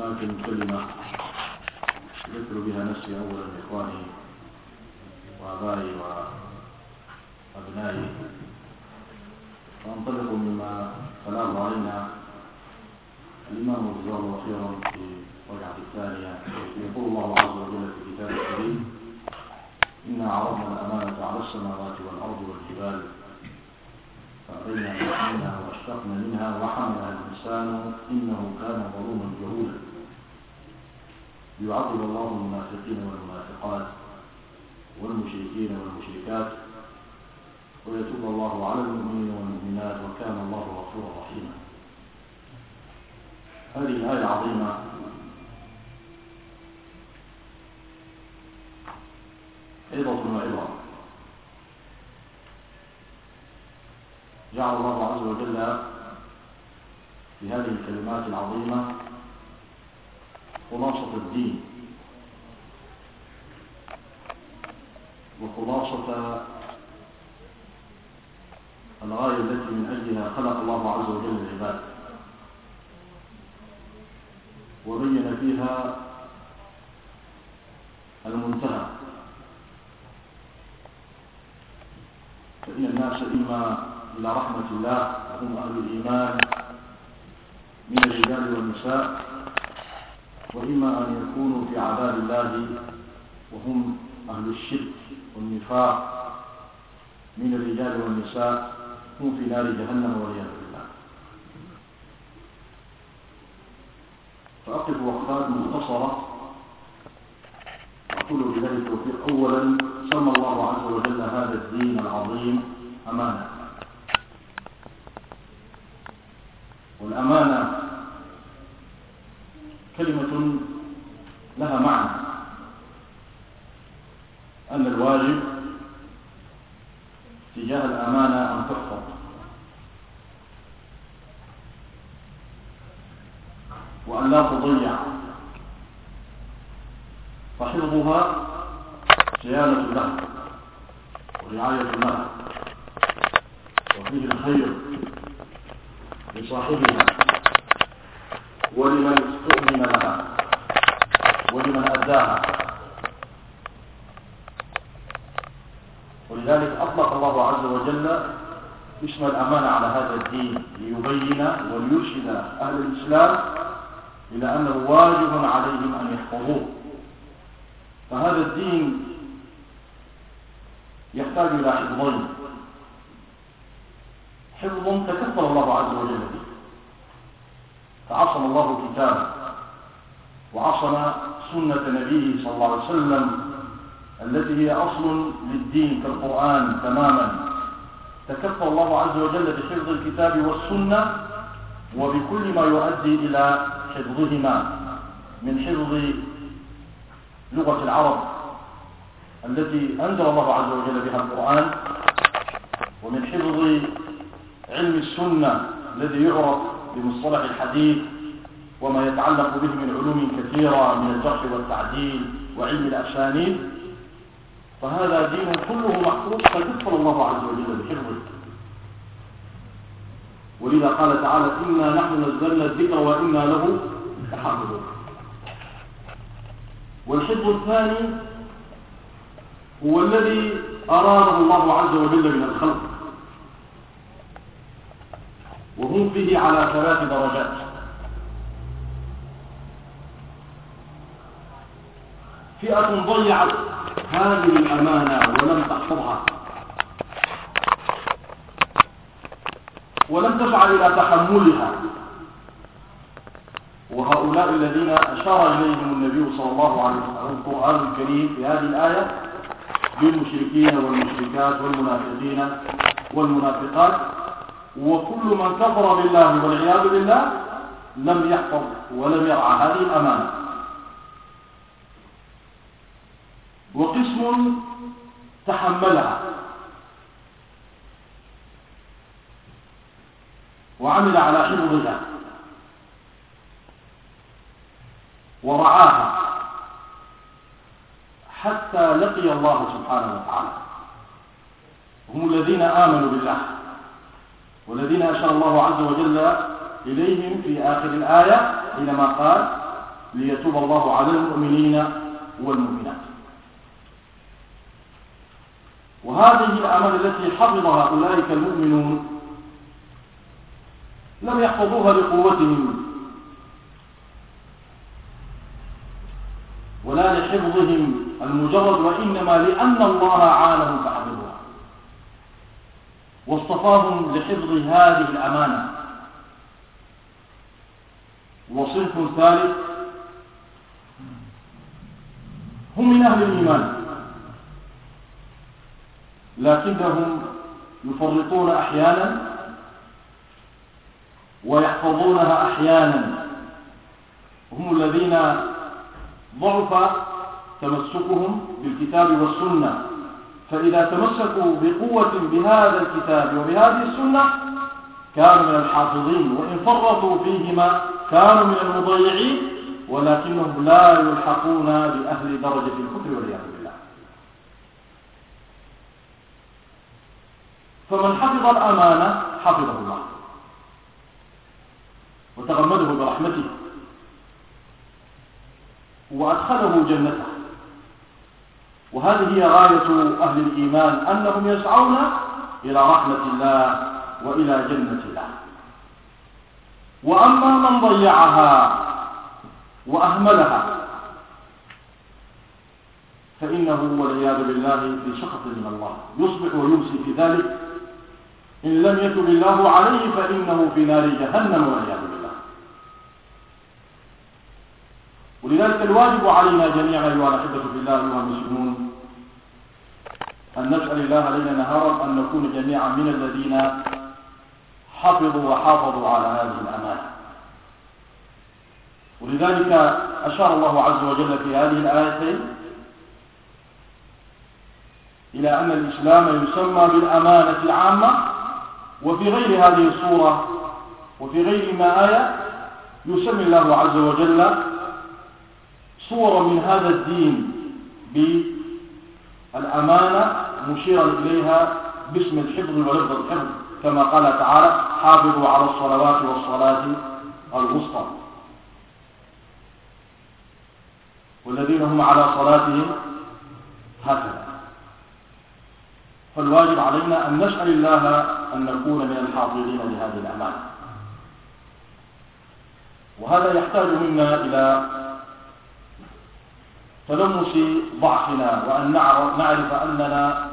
هناك كلمة ذكر بها نفسي أولا لإخواني وآبائي وأبنائي. وأنطلق مما تلاه علينا الإمام جزاه الله خيرا في الركعة الثانية يقول الله عز وجل في كتابه الكريم إنا عرضنا الأمانة على السماوات والأرض والجبال فأبين أن يحملنها واشتقنا منها وحملها الإنسان إنه كان ظلوما جهولا. ليعذب الله المنافقين والمنافقات والمشركين والمشركات ويتوب الله على المؤمنين والمؤمنات وكان الله غفورا رحيما. هذه الآية العظيمة. عظة وعظة جعل الله عز وجل في هذه الكلمات العظيمة خلاصة الدين. وخلاصة الغاية التي من أجلها خلق الله عز وجل العباد. وبين فيها المنتهى. فإن الناس إما إلى رحمة الله وهم أهل الإيمان من الرجال والنساء وإما أن يكونوا في عذاب الله وهم أهل الشرك والنفاق من الرجال والنساء هم في نار جهنم والعياذ بالله. فأقف وقفات مختصرة. أقول بذلك التوفيق. أولا سمى الله عز وجل هذا الدين العظيم أمانة. والأمانة كلمة لها معنى. أن الواجب تجاه الأمانة أن تحفظ. وأن لا تضيع. فحفظها صيانة لها ورعاية لها وفيه الخير لصاحبها. ولمن استؤمن لها ولمن أداها ولذلك أطلق الله عز وجل اسم الأمانة على هذا الدين ليبين وليرشد أهل الإسلام إلى أنه واجب عليهم أن يحفظوه. فهذا الدين يحتاج إلى حفظين حفظ تكفل الله عز وجل به فعصم الله كتابه وعصم سنة نبيه صلى الله عليه وسلم التي هي أصل للدين كالقرآن تماما. تكفل الله عز وجل بحفظ الكتاب والسنة وبكل ما يؤدي إلى حفظهما من حفظ لغة العرب التي أنزل الله عز وجل بها القرآن ومن حفظ علم السنة الذي يعرف بمصطلح الحديث وما يتعلق به من علوم كثيرة من الجرح والتعديل وعلم الأسانيد فهذا دين كله محفوظ فكفر الله عز وجل بحفظه ولذا قال تعالى إنا نحن نزلنا الذكر وإنا له لحافظون. والحفظ الثاني هو الذي أراده الله عز وجل من الخلق. وهم فيه على ثلاث درجات. فئة ضيعت هذه الأمانة ولم تحفظها. ولم تسعى إلى تحملها. وهؤلاء الذين أشار إليهم النبي صلى الله عليه وسلم القرآن الكريم في هذه الآية بالمشركين والمشركات والمنافقين والمنافقات. وكل من كفر بالله والعياذ بالله لم يحفظ ولم يرعى. هذه الأمانة. وقسم تحملها. وعمل على حفظها ورعاها. حتى لقي الله سبحانه وتعالى. هم الذين آمنوا بالله. والذين أشار الله عز وجل إليهم في آخر الآية حينما قال ليتوب الله على المؤمنين والمؤمنات. وهذه الأمل التي حفظها أولئك المؤمنون لم يحفظوها لقوتهم ولا لحفظهم المجرد وإنما لأن الله عانهم فحفظوها واصطفاهم لحفظ هذه الأمانة. وصنف ثالث هم من أهل الإيمان لكنهم يفرطون أحيانا ويحفظونها أحيانا. هم الذين ضعف تمسكهم بالكتاب والسنة. فإذا تمسكوا بقوة بهذا الكتاب وبهذه السنة كانوا من الحافظين وإن فرطوا فيهما كانوا من المضيعين ولكنهم لا يلحقون بأهل درجة الكفر والعياذ بالله. فمن حفظ الأمانة حفظه الله. وتغمده برحمته. وأدخله جنته. وهذه هي غاية أهل الإيمان أنهم يسعون إلى رحمة الله وإلى جنة الله. وأما من ضيعها وأهملها فإنه والعياذ بالله في سخط من الله. يصبح ويمسي في ذلك. إن لم يتب الله عليه فإنه في نار جهنم والعياذ بالله. ولذلك الواجب علينا جميعا أيها الأحبة في الله أيها المسلمون أن نسأل الله ليلا نهارا أن نكون جميعا من الذين حفظوا وحافظوا على هذه الأمانة. ولذلك أشار الله عز وجل في هذه الآيتين إلى أن الإسلام يسمى بالأمانة العامة وفي غير هذه الصورة وفي غير ما آية يسمي الله عز وجل صورة من هذا الدين بالأمانة مشيرا إليها باسم الحفظ ولفظ الحفظ كما قال تعالى حافظوا على الصلوات والصلاة الوسطى والذين هم على صلاتهم هكذا. فالواجب علينا أن نسأل الله أن نكون من الحاضرين لهذه الأمانة وهذا يحتاج منا إلى تلمس ضعفنا وأن نعرف أننا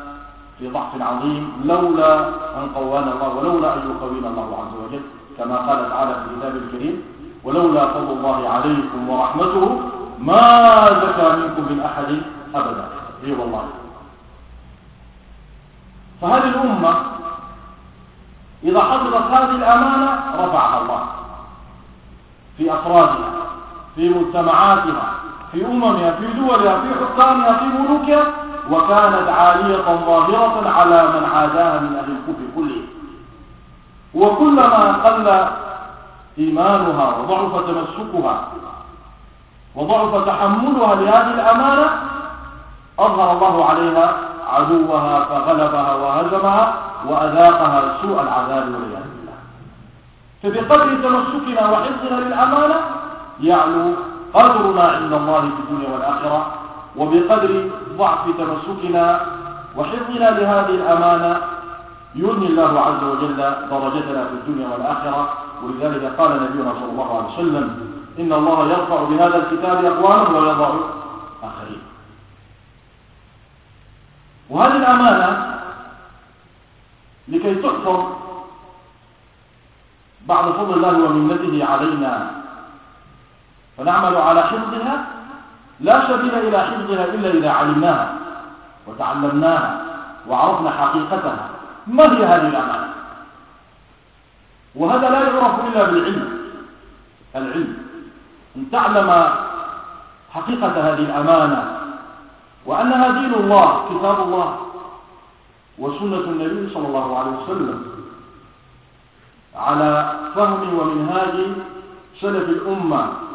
في ضعف عظيم لولا أن قوانا الله ولولا أن يقوينا الله عز وجل كما قال تعالى في الكتاب الكريم ولولا فضل الله عليكم ورحمته ما زكى منكم من أحد أبدا. اي والله. فهذه الأمة إذا حفظت هذه الأمانة رفعها الله في أفرادها في مجتمعاتها في أممها في دولها في حكامها في ملوكها وكانت عالية ظاهرة على من عاداها من أهل الكفر كله. وكلما قل إيمانها وضعف تمسكها وضعف تحملها لهذه الأمانة أظهر الله عليها عدوها فغلبها وهزمها وأذاقها سوء العذاب والعياذ بالله. فبقدر تمسكنا وحفظنا للأمانة يعلو قدرنا عند الله في الدنيا والآخرة. وبقدر ضعف تمسكنا وحفظنا لهذه الأمانة يغني الله عز وجل درجتنا في الدنيا والآخرة. ولذلك قال نبينا صلى الله عليه وسلم إن الله يرفع بهذا الكتاب أقواما ويضع آخرين. وهذه الأمانة لكي تحفظ بعد فضل الله ومنته علينا ونعمل على حفظها لا سبيل إلى حفظها إلا إذا علمناها وتعلمناها وعرفنا حقيقتها. ما هي هذه الأمانة وهذا لا يعرف إلا بالعلم. العلم. أن تعلم حقيقة هذه الأمانة وأنها دين الله كتاب الله وسنة النبي صلى الله عليه وسلم على فهم ومنهاج سلف الأمة.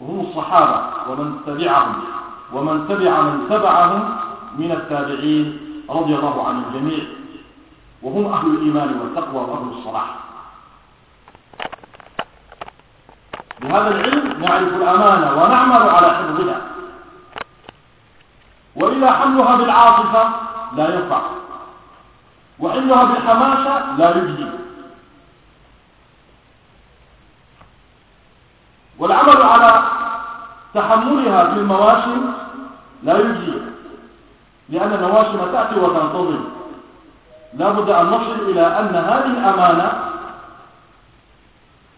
وهم الصحابة ومن تبعهم ومن تبع من تبعهم من التابعين رضي الله عن الجميع. وهم أهل الإيمان والتقوى وأهل الصلاح. بهذا العلم نعرف الأمانة ونعمل على حفظها. وإلا حملها بالعاطفة لا ينفع. وحملها بالحماسة لا يجدي. والعمل على تحملها في المواسم لا يجزي لأن المواسم تأتي وتنتظم. لا بد أن نصل إلى أن هذه الأمانة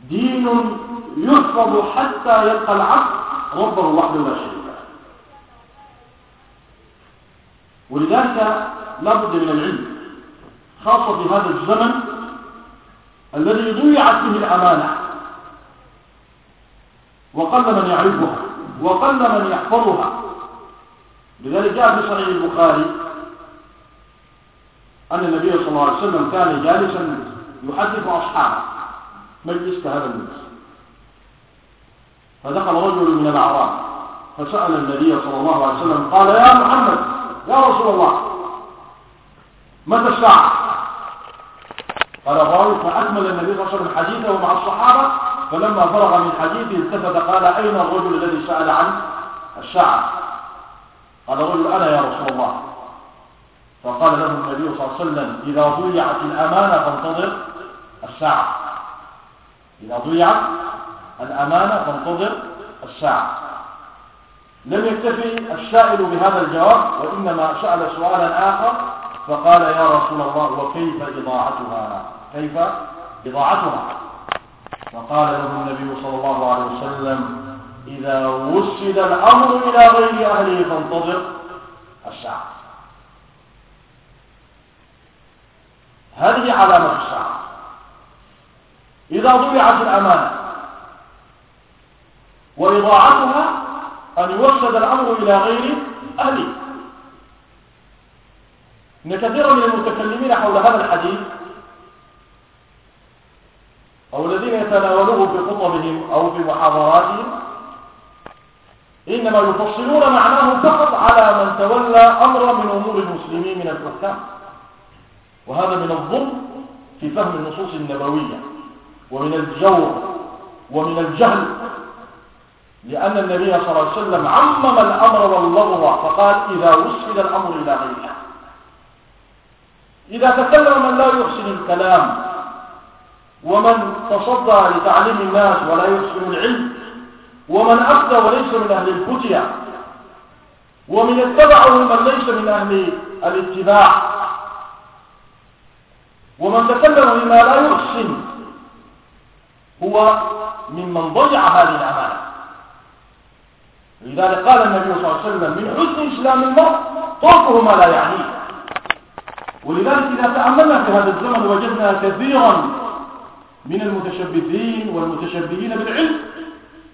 دين يحفظ حتى يلقى العبد ربه وحده لا شريك له. ولذلك لا بد من العلم خاصة في هذا الزمن الذي ضيعت فيه الأمانة. وقل من يعرفها وقل من يحفظها. لذلك جاء في صحيح البخاري أن النبي صلى الله عليه وسلم كان جالسا يحدث أصحابه. مجلس كهذا المجلس فدخل رجل من الأعراب فسأل النبي صلى الله عليه وسلم قال يا محمد يا رسول الله متى الساعة؟ قال الراوي فأكمل النبي صلى الله عليه وسلم حديثه مع الصحابة فلما فرغ من حديثه التفت قال أين الرجل الذي سأل عن الساعة قال الرجل أنا يا رسول الله. فقال له النبي صلى الله عليه وسلم إذا ضيعت الأمانة فانتظر الساعة. إذا ضيعت الأمانة فانتظر الساعة. لم يكتفي السائل بهذا الجواب وإنما سأل سؤالا آخر فقال يا رسول الله وكيف إضاعتها؟ كيف إضاعتها؟ فقال له النبي صلى الله عليه وسلم إذا وسد الأمر إلى غير أهله فانتظر الساعة. هذه علامة الساعة. إذا ضيعت الأمانة وإضاعتها أن يوسد الأمر إلى غير أهله. إن كثيرا من المتكلمين حول هذا الحديث أو الذين يتناولوه في خطبهم أو في محاضراتهم إنما يفصلون معناه فقط على من تولى أمرا من أمور المسلمين من الحكام وهذا من الظلم في فهم النصوص النبوية ومن الجور ومن الجهل لأن النبي صلى الله عليه وسلم عمم الأمر واللغو فقال إذا وسد الأمر إلى غيره إذا تكلم من لا يحسن الكلام ومن تصدى لتعليم الناس ولا يحسن العلم ومن أفتى وليس من أهل الفتية ومن اتبعه من ليس من أهل الاتباع ومن تكلم بما لا يحسن هو ممن ضيع هذه الأمانة. لذلك قال النبي صلى الله عليه وسلم من حسن إسلام المرء تركه ما لا يعنيه. ولذلك إذا تأملنا في هذا الزمن وجدنا كثيرا من المتشبثين والمتشبهين بالعلم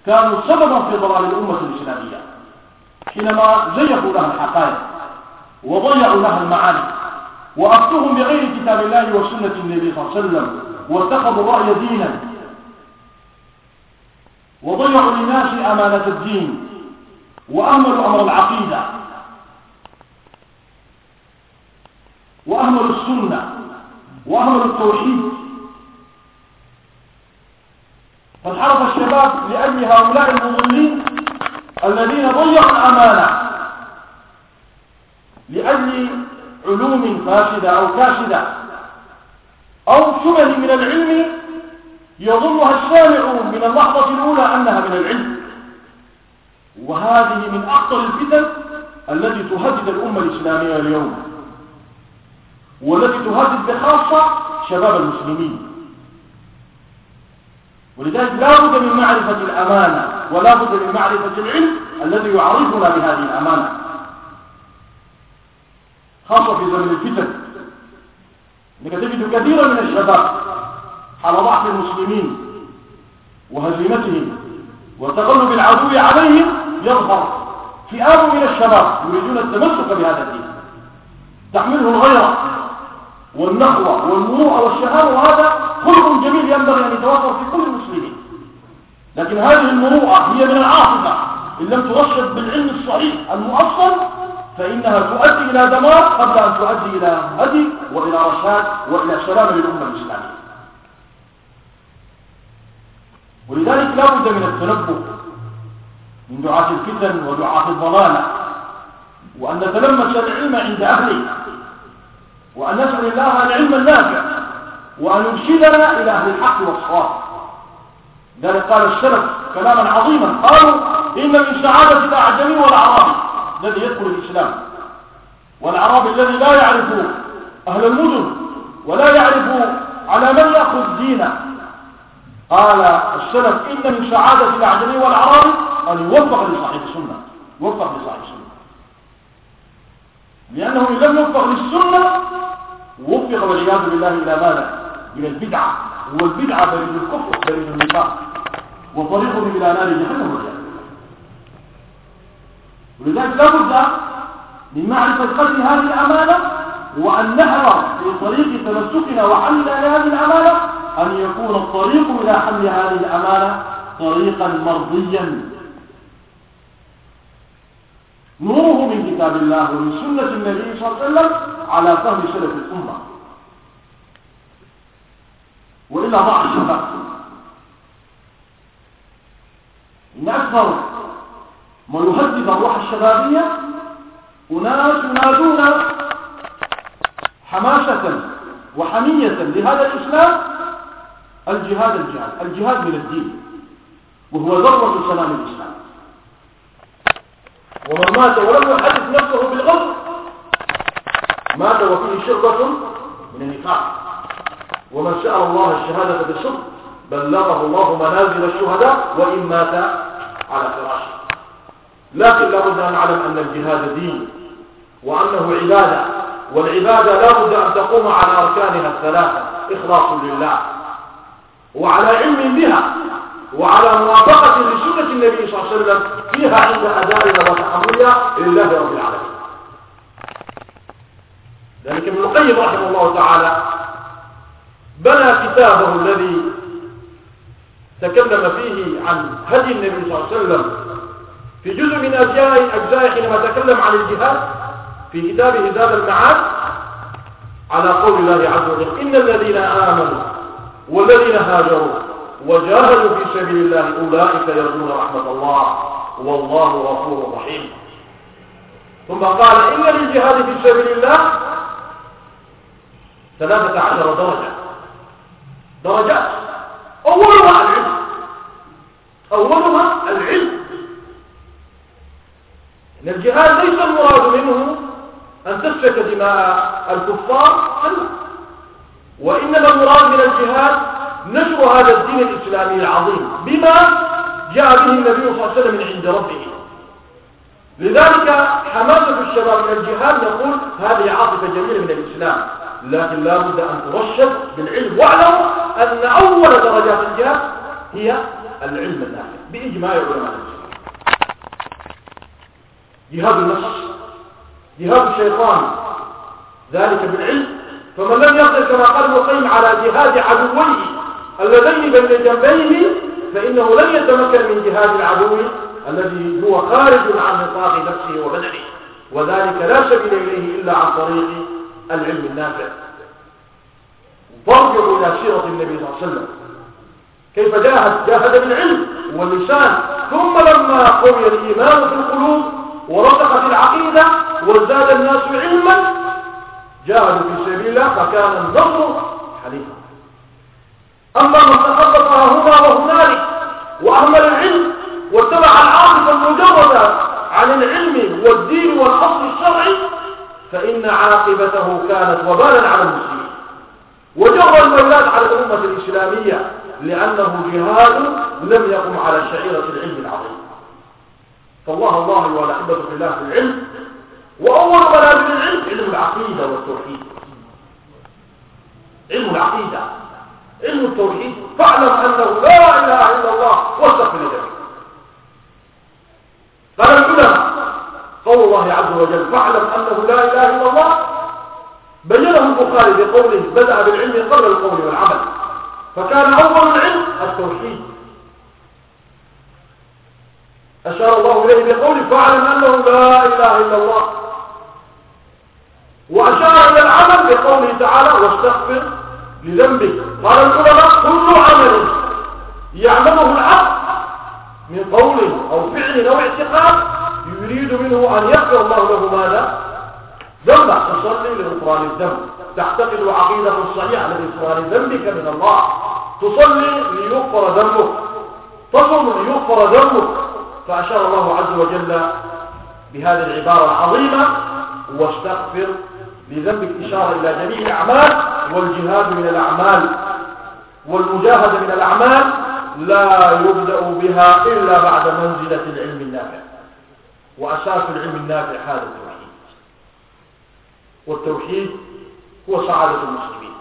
كانوا سببا في ضلال الأمة الإسلامية. حينما زيفوا لها الحقائق وضيعوا لها المعاني وأفتوهم بغير كتاب الله وسنة النبي صلى الله عليه وسلم واتخذوا الرأي دينا وضيعوا للناس أمانة الدين وأهملوا أمر العقيدة وأهملوا السنة وأهملوا التوحيد فانحرف الشباب لأجل هؤلاء المضلين الذين ضيعوا الأمانة. لأجل علوم فاسدة أو كاسدة أو شبه من العلم يظنها السامع من اللحظة الأولى أنها من العلم. وهذه من أخطر الفتن التي تهدد الأمة الإسلامية اليوم والتي تهدد بخاصة شباب المسلمين. ولذلك لا بد من معرفة الأمانة ولا بد من معرفة العلم الذي يعرفنا بهذه الأمانة. خاصة في زمن الفتن. إنك تجد كثيرا من الشباب على ضعف المسلمين وهزيمتهم وتغلب العدو عليهم يظهر فئام من الشباب يريدون التمسك بهذا الدين. تحمله الغيرة والنخوة والمروءة والشهامة وهذا خلق جميل ينبغي أن يتوفر في كل المسلمين لكن هذه المروءة هي من العاطفة إن لم ترشد بالعلم الصحيح المؤصل فإنها تؤدي إلى دمار قبل أن تؤدي إلى هدي وإلى رشاد وإلى سلام للأمة الإسلامية. ولذلك لا بد من التنبه من دعاة الفتن ودعاة الضلالة وأن نتلمس العلم عند أهله وأن نسأل الله العلم النافع. وأن يرشدنا إلى أهل الحق والصواب. لذلك قال السلف كلاما عظيما قالوا إن من سعادة الأعجمي والأعرابي الذي يدخل الإسلام. والأعرابي الذي لا يعرف أهل المدن ولا يعرف على من يأخذ دينه قال السلف إن من سعادة الأعجمي والأعرابي أن يوفق لصاحب السنة يوفق لصاحب السنة. لأنه إن لم يوفق للسنة وفق والعياذ بالله إلى ماذا؟ إلى البدعة والبدعة بريد الكفر بريد النفاق وطريقه إلى نار جهنم. ولذلك لا بد من معرفة قدر هذه الأمانة وأن نحرص في طريق تمسكنا وحمل هذه الأمانة أن يكون الطريق إلى حمل هذه الأمانة طريقا مرضيا. نوره من كتاب الله ومن سنة النبي صلى الله عليه وسلم على فهم سلف الأمة. وإلا ضاع الشباب إن أكثر ما يهدد الروح الشبابية أناس ينادون حماسة وحمية لهذا الإسلام الجهاد الجهاد الجهاد من الدين وهو ذروة سلام الإسلام. ومن مات ولم يحدث نفسه بالغضب مات وفيه شربة من النفاق. ومن سأل الله الشهادة بالصدق بلغه الله منازل الشهداء وإن مات على فراشه. لكن لابد أن نعلم أن الجهاد دين وأنه عبادة والعبادة لابد أن تقوم على أركانها الثلاثة إخلاص لله وعلى علم بها وعلى موافقة لسنة النبي صلى الله عليه وسلم فيها عند أدائها وتحملها لله رب العالمين. ذلك ابن القيم رحمه الله تعالى بنى كتابه الذي تكلم فيه عن هدي النبي صلى الله عليه وسلم. في جزء من أجزاء أجزاء حينما تكلم عن الجهاد في كتابه زاد المعاد على قول الله عز وجل إن الذين آمنوا والذين هاجروا وجاهدوا في سبيل الله أولئك يرجون رحمة الله والله غفور رحيم. ثم قال إن للجهاد في سبيل الله ثلاثة عشر درجة. درجات. أولها العلم. أولها العلم. إن الجهاد ليس المراد منه أن تسفك دماء الكفار. كلا وإنما المراد من الجهاد نشر هذا الدين الإسلامي العظيم. بما جاء به النبي صلى الله عليه وسلم من عند ربه. لذلك حماسة الشباب من الجهاد نقول هذه عاطفة جميلة من الإسلام. لكن لا بد أن ترشد بالعلم. واعلموا أن أول درجات الجهاد هي العلم النافع بإجماع علماء جهاد النفس جهاد الشيطان ذلك بالعلم. فمن لم يقدر كما قال ابن القيم على جهاد عدويه اللذين بين جنبيه فإنه لن يتمكن من جهاد العدو الذي هو خارج عن نطاق نفسه وبدنه وذلك لا سبيل إليه إلا عن طريق العلم النافع. فارجعوا إلى سيرة النبي صلى الله عليه وسلم. كيف جاهد جاهد بالعلم واللسان. ثم لما قوي الإيمان في القلوب ورسخت العقيدة وازداد الناس علما جاهدوا في سبيل الله فكان النصر حليفا. أما من تخبط هنا وهنالك وأهمل العلم واتبع العاطفة المجردة عن العلم والدين والأصل الشرعي فإن عاقبته كانت وبالا على المسلمين. وجر المولاد على الأمة الإسلامية لأنه جهاد لم يقم على شعيرة العلم العظيم. فالله الله والأحبة في الله في العلم وأول منازل العلم علم العقيدة والتوحيد. علم العقيدة علم التوحيد. فاعلم أنه لا إله إلا الله واستغفر لذلك قال العلماء الله عز وجل فاعلم أنه لا إله إلا الله بينه البخاري بقوله بدأ بالعلم قبل القول والعمل. فكان أول العلم التوحيد. أشار الله إليه بقوله فاعلم أنه لا إله إلا الله. وأشار إلى العمل بقوله تعالى واستغفر لذنبك. قال العلماء كل عمل يعمله العبد من قول أو فعل أو اعتقاد يريد منه أن يغفر الله له ماذا ذنبه تصلي لغفران الذنب. تعتقد عقيدة صحيحة لغفران ذنبك من الله. تصلي ليغفر ذنبك. تصوم ليغفر ذنبك. فأشار الله عز وجل بهذه العبارة العظيمة واستغفر لذنبك إشارة إلى جميع الأعمال والجهاد من الأعمال والمجاهدة من الأعمال لا يبدأ بها إلا بعد منزلة العلم النافع. وأساس العلم النافع هذا والتوحيد هو سعادة المسلمين.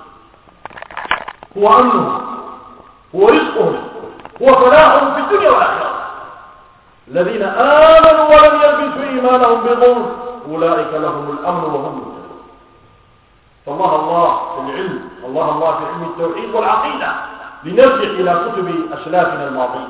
هو أمنهم هو رزقهم هو فلاحهم في الدنيا والآخرة. الذين آمنوا ولم يلبسوا إيمانهم بظلم أولئك لهم الأمن وهم مهتدون. فالله الله في العلم الله الله في علم التوحيد والعقيدة. لنرجع إلى كتب أسلافنا الماضين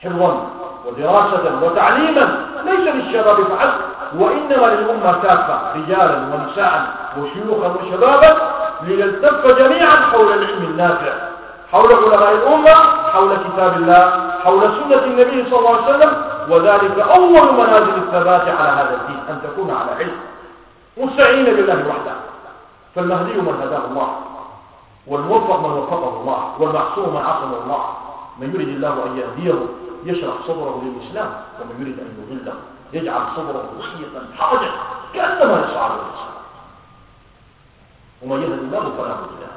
حفظا ودراسة وتعليما ليس للشباب فحسب. وإنما للأمة كافة رجالا ونساء وشيوخا وشبابا لنلتف جميعا حول العلم النافع حول علماء الأمة حول كتاب الله حول سنة النبي صلى الله عليه وسلم وذلك أول منازل الثبات على هذا الدين أن تكون على علم. مستعين بالله وحده. فالمهدي من هداه الله والموفق من وفقه الله والمعصوم من عصمه الله. من يريد الله أن يهديه يشرح صدره للإسلام ومن يريد أن يضله. يجعل صدره ضيقا حرجا كأنما يصعد الإسلام ومن يهد الله فلا مضل له.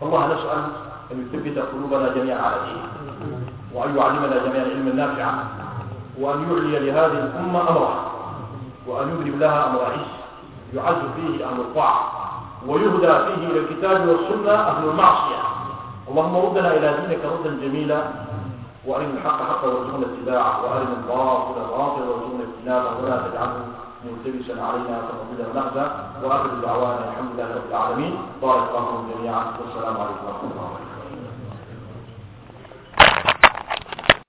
فالله نسأل أن يثبت قلوبنا جميعا على دينه. وأن يعلمنا جميعا العلم النافع. وأن يعلي لهذه الأمة أمرها وأن يضرب لها أمر عز يعز فيه أهل الطاعة. ويهدى فيه إلى الكتاب والسنة أهل المعصية. اللهم ردنا إلى دينك ردا جميلا. وأرنا الحق حقا وارزقنا اتباعه وأرنا الباطل باطلا وارزقنا اجتنابه ولا تجعله ملتبسا علينا فنضل ونخزى وآخر دعوانا الحمد لله رب العالمين. بارك الله جميعا والسلام عليكم ورحمة الله وبركاته.